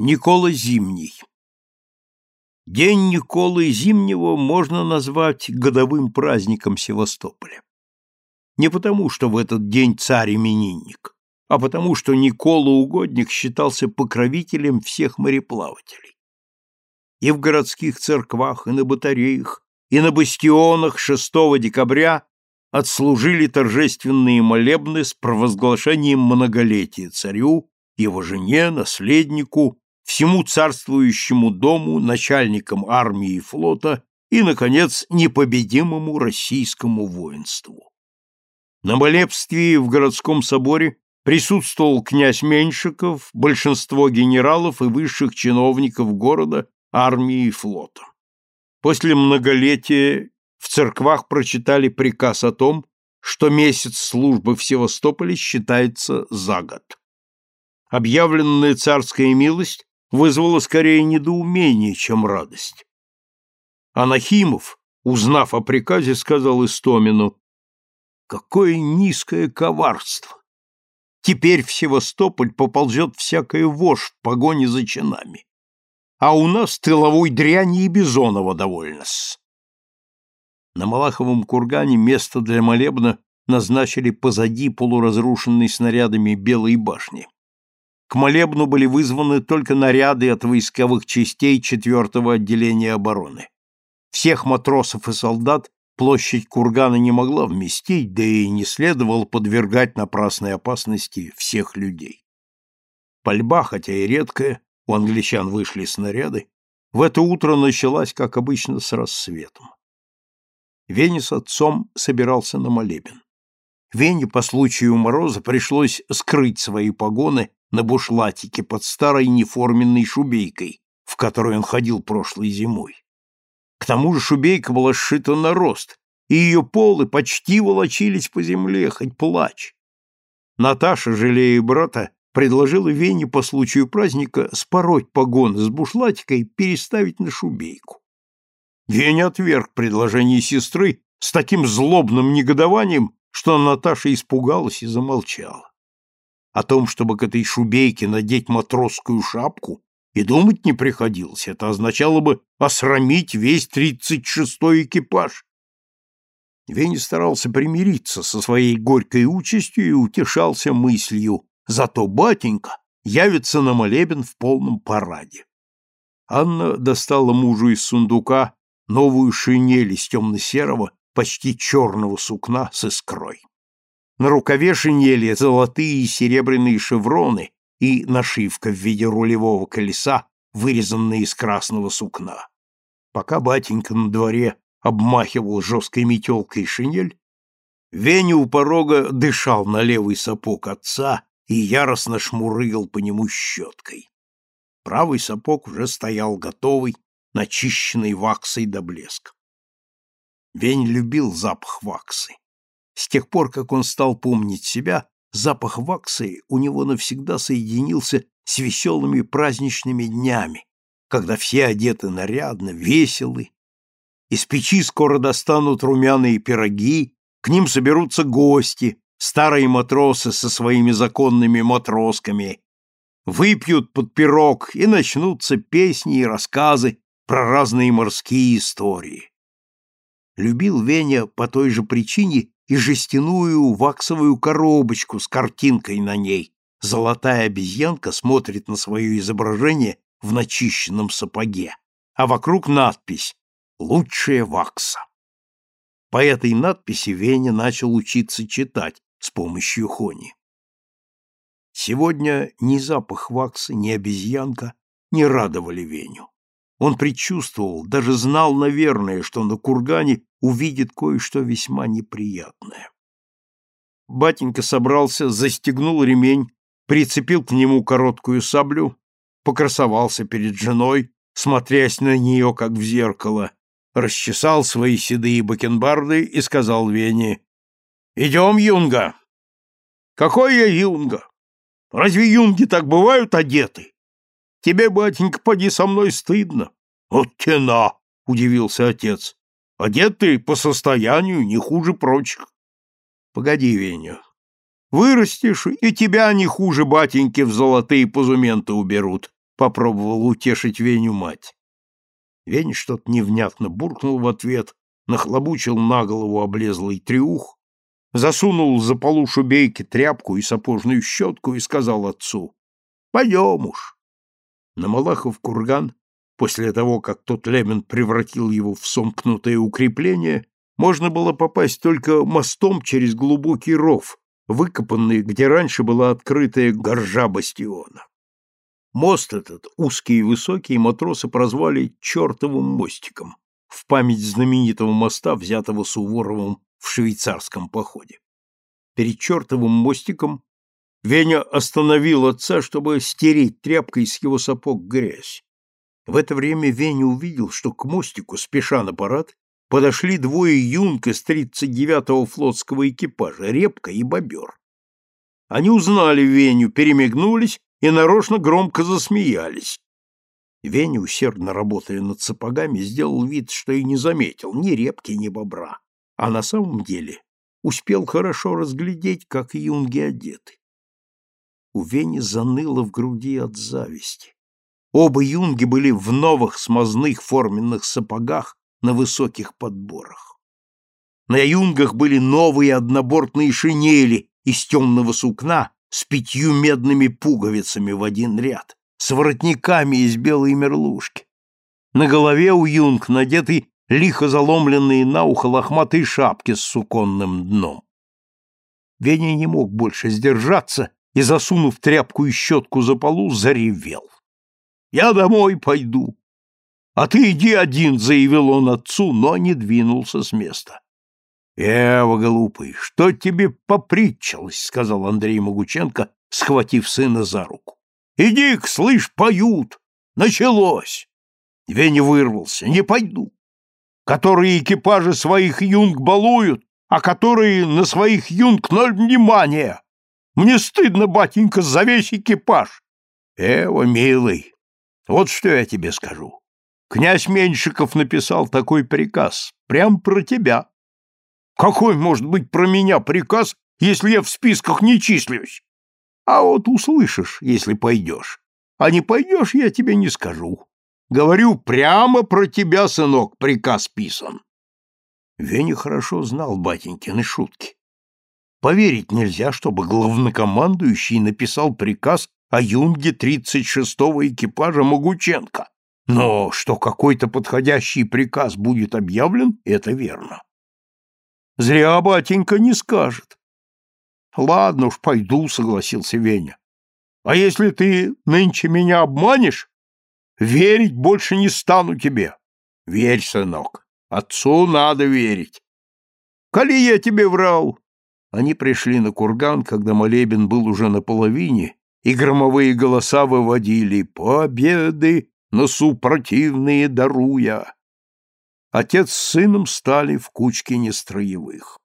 Никола Зимний День Николы Зимнего можно назвать годовым праздником Севастополя. Не потому, что в этот день царь-именинник, а потому, что Никола Угодник считался покровителем всех мореплавателей. И в городских церквах, и на батареях, и на бастионах 6 декабря отслужили торжественные молебны с провозглашением многолетия царю, его жене, наследнику всему царствующему дому, начальникам армии и флота и, наконец, непобедимому российскому воинству. На молебстве в городском соборе присутствовал князь Меньшиков, большинство генералов и высших чиновников города, армии и флота. После многолетия в церквах прочитали приказ о том, что месяц службы в Севастополе считается за год. Объявленная царская милость вызвало скорее недоумение, чем радость. Анахимов, узнав о приказе, сказал Истомину, «Какое низкое коварство! Теперь в Севастополь поползет всякая вошь в погоне за чинами, а у нас тыловой дряни и Бизонова довольно-с». На Малаховом кургане место для молебна назначили позади полуразрушенной снарядами Белой башни. К молебну были вызваны только наряды от войсковых частей 4-го отделения обороны. Всех матросов и солдат площадь кургана не могла вместить, да и не следовало подвергать напрасной опасности всех людей. Пальба, хотя и редкая, у англичан вышли снаряды, в это утро началась, как обычно, с рассветом. Веня с отцом собирался на молебен. Вене по случаю мороза пришлось скрыть свои погоны на бушлатике под старой неформенной шубейкой, в которой он ходил прошлой зимой. К тому же шубейка была сшита на рост, и ее полы почти волочились по земле, хоть плачь. Наташа, жалея брата, предложила Вене по случаю праздника спороть погоны с бушлатикой и переставить на шубейку. Веня отверг предложение сестры с таким злобным негодованием, что Наташа испугалась и замолчала. О том, чтобы к этой шубейке надеть матросскую шапку, и думать не приходилось. Это означало бы осрамить весь тридцать шестой экипаж. Веня старался примириться со своей горькой участью и утешался мыслью «Зато батенька явится на молебен в полном параде». Анна достала мужу из сундука новую шинель из темно-серого, почти черного сукна с искрой. На рукаве шинели золотые и серебряные шевроны и нашивка в виде рулевого колеса, вырезанная из красного сукна. Пока батенька на дворе обмахивал жесткой метелкой шинель, Веня у порога дышал на левый сапог отца и яростно шмурыгал по нему щеткой. Правый сапог уже стоял готовый, начищенный ваксой до блеска. Вень любил запах ваксы. С тех пор, как он стал помнить себя, запах ваксы у него навсегда соединился с веселыми праздничными днями, когда все одеты нарядно, веселы. Из печи скоро достанут румяные пироги, к ним соберутся гости, старые матросы со своими законными матросками, выпьют под пирог, и начнутся песни и рассказы про разные морские истории. Любил Веня по той же причине и жестяную ваксовую коробочку с картинкой на ней. Золотая обезьянка смотрит на свое изображение в начищенном сапоге, а вокруг надпись «Лучшая вакса». По этой надписи Веня начал учиться читать с помощью Хони. Сегодня ни запах ваксы, ни обезьянка не радовали Веню. Он предчувствовал, даже знал, наверное, что на кургане увидит кое-что весьма неприятное. Батенька собрался, застегнул ремень, прицепил к нему короткую саблю, покрасовался перед женой, смотрясь на нее, как в зеркало, расчесал свои седые бакенбарды и сказал Вене, «Идем, юнга!» «Какой я юнга? Разве юнги так бывают одеты? Тебе, батенька, поди со мной стыдно. Вот тена, удивился отец. Одет ты по состоянию не хуже прочих. Погоди, Веня. Вырастешь, и тебя не хуже батеньки в золотые позументы уберут. попробовала утешить Веню мать. Веня что-то невнятно буркнул в ответ, нахлобучил на голову облезлый трюх, засунул за полу шубейки тряпку и сапожную щетку и сказал отцу, «Пойдем уж». На Малахов курган, после того, как тот Лемин превратил его в сомкнутое укрепление, можно было попасть только мостом через глубокий ров, выкопанный, где раньше была открытая горжа бастиона. Мост этот, узкий и высокий, матросы прозвали «чертовым мостиком» в память знаменитого моста, взятого Суворовым в швейцарском походе. Перед чертовым мостиком Веня остановил отца, чтобы стереть тряпкой с его сапог грязь. В это время Веня увидел, что к мостику, спеша на парад, подошли двое юнг из 39-го флотского экипажа, Репка и Бобер. Они узнали Веню, перемигнулись и нарочно громко засмеялись. Веня, усердно работая над сапогами, сделал вид, что и не заметил ни репки, ни бобра, а на самом деле успел хорошо разглядеть, как юнги одеты. У Вени заныло в груди от зависти. Оба юнги были в новых смазных форменных сапогах на высоких подборах. На юнгах были новые однобортные шинели из темного сукна с пятью медными пуговицами в один ряд, с воротниками из белой мерлушки. На голове у юнг надеты лихо заломленные на ухо лохматые шапки с суконным дном. Веня не мог больше сдержаться и, засунув тряпку и щетку за полу, заревел. «Я домой пойду!» «А ты иди один», — заявил он отцу, но не двинулся с места. «Эва, глупый, что тебе попритчалось?» — сказал Андрей Могученко, схватив сына за руку. «Иди-ка, слышь, поют! Началось!» Веня вырвался. «Не пойду. Которые экипажи своих юнг балуют, а которые на своих юнг ноль внимания. Мне стыдно, батенька, за весь экипаж. Эва, милый, вот что я тебе скажу. Князь Меньшиков написал такой приказ, прям про тебя. Какой может быть про меня приказ, если я в списках не числюсь? А вот услышишь, если пойдешь. А не пойдешь, я тебе не скажу. Говорю, прямо про тебя, сынок, приказ писан. Веня хорошо знал батенькины шутки. Поверить нельзя, чтобы главнокомандующий написал приказ о юнге 36-го экипажа Могученко. Но что какой-то подходящий приказ будет объявлен, это верно. Зря батенька не скажет. Ладно уж, пойду, согласился Веня. А если ты нынче меня обманешь, верить больше не стану тебе. Верь, сынок, отцу надо верить. Коли я тебе врал. Они пришли на курган, когда молебен был уже наполовине, и громовые голоса выводили «Победы, но супротивные даруя!» отец с сыном стали в кучке нестроевых.